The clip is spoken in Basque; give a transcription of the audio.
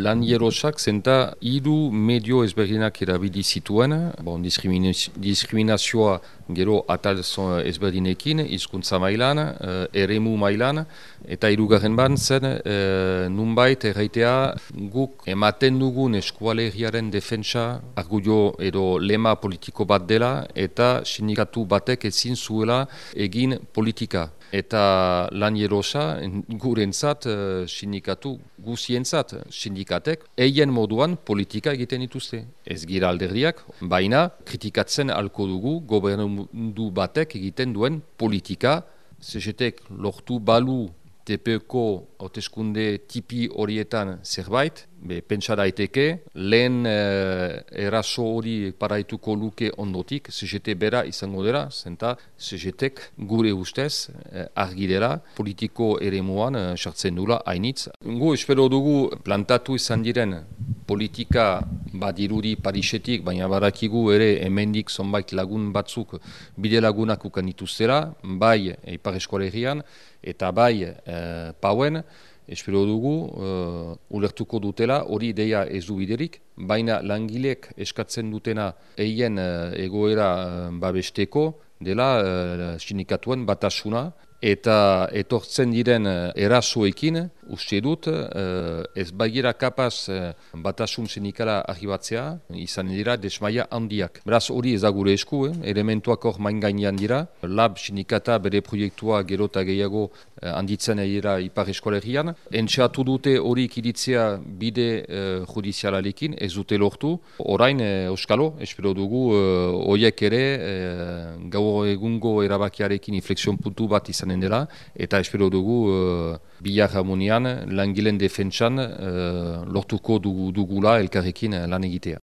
Lan jerosak zenta hiru medio ezberdinak erabili zituen, bon, diskriminazioa gero atal ezberdinekin, hizkuntza mailan, uh, eremu mailan, eta hirugarren ban zen uh, nunbait erraitea guk ematen dugun eskualeriaren defentsa argudio edo lema politiko bat dela eta sindikatu batek ezin zuela egin politika. Eta lan jerosa gurentzat uh, sindikatu guzientzat sindikatek eien moduan politika egiten dituzte. Ez gira alderdiak, baina kritikatzen alko dugu gobernu batek egiten duen politika. CGTek lortu balu TPko hauteskunde tipi horietan zerbait, be, pentsa daiteke, lehen eh, eraso hori paraituko luke ondotik, CGT bera izango dela, zenta CGTek gure ustez eh, argi dela, politiko ere moan eh, sartzen dula hainitz. Gu espero dugu plantatu izan diren politika badirudi Parisetik, baina barakigu ere hemendik zonbait lagun batzuk bide lagunak ukan bai Ipar Eskualerian, eta bai e, pauen, espero dugu, uh, ulertuko dutela, hori ideia ez du biderik, baina langilek eskatzen dutena eien uh, egoera babesteko, dela uh, sindikatuen batasuna, eta etortzen diren erasoekin, uste dut, uh, ez bagira kapaz uh, batasun sindikala arribatzea, izan dira desmaia handiak. Beraz hori ez gure esku, eh? elementuak hor main gainean dira, lab sindikata bere proiektua gero eta gehiago uh, handitzen dira ipar eskolerian. Entxeatu dute hori ikiditzea bide uh, judizialalekin, ez dute lortu. Orain, uh, Euskalo, espero dugu, horiek ere uh, gaur egungo erabakiarekin inflexion puntu bat izanen dela, eta espero dugu uh, bihar langilen defentsan uh, lortuko dugula elkarrekin lan egitea.